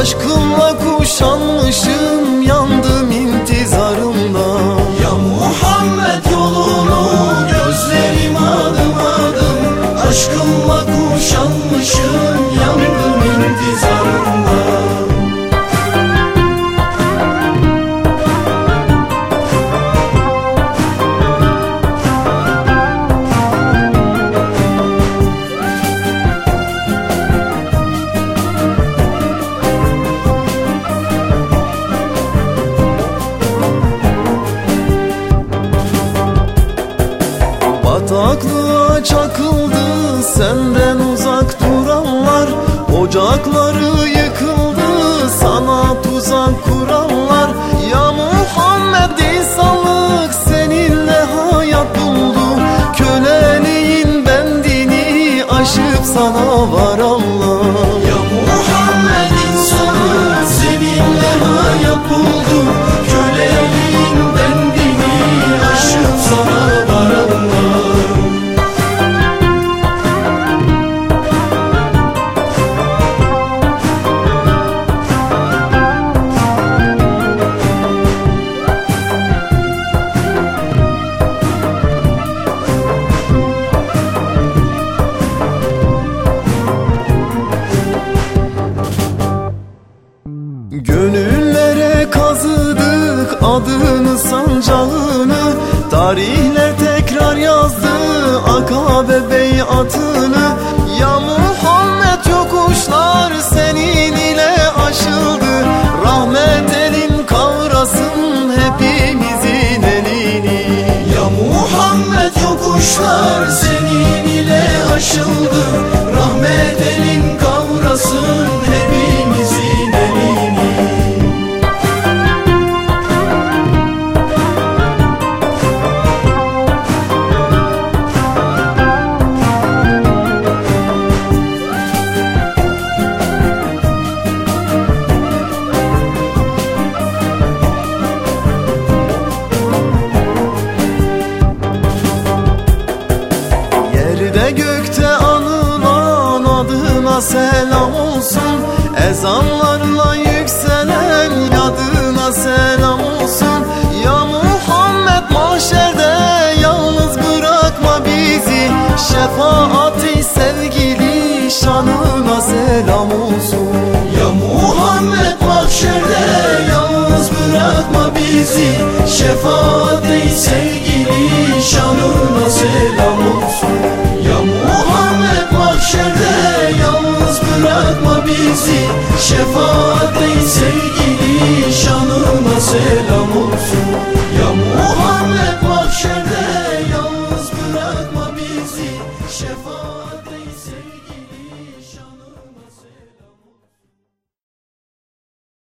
Aşkı Kulaklığa çakıldı senden uzak duranlar. Ocakları yıkıldı sana tuzak kuranlar Gönüllere kazıdık adını sancağını. Tarihler tekrar yazdı Akabe beyatını Ya Muhammed yokuşlar senin ile aşıldı. Rahmet elin kavrasın hepimizin elini. Ya Muhammed yokuşlar senin ile aşıldı. Rahmet Yerde gökte anılan adına selam olsun. Ezanlarla yükselen yadına selam olsun. Ya Muhammed mahşerde yalnız bırakma bizi. Şefaati sevgili şanına selam olsun. Ya Muhammed mahşerde yalnız bırakma bizi. Şefaat ey sevgili bizi Şefaat ey sevgili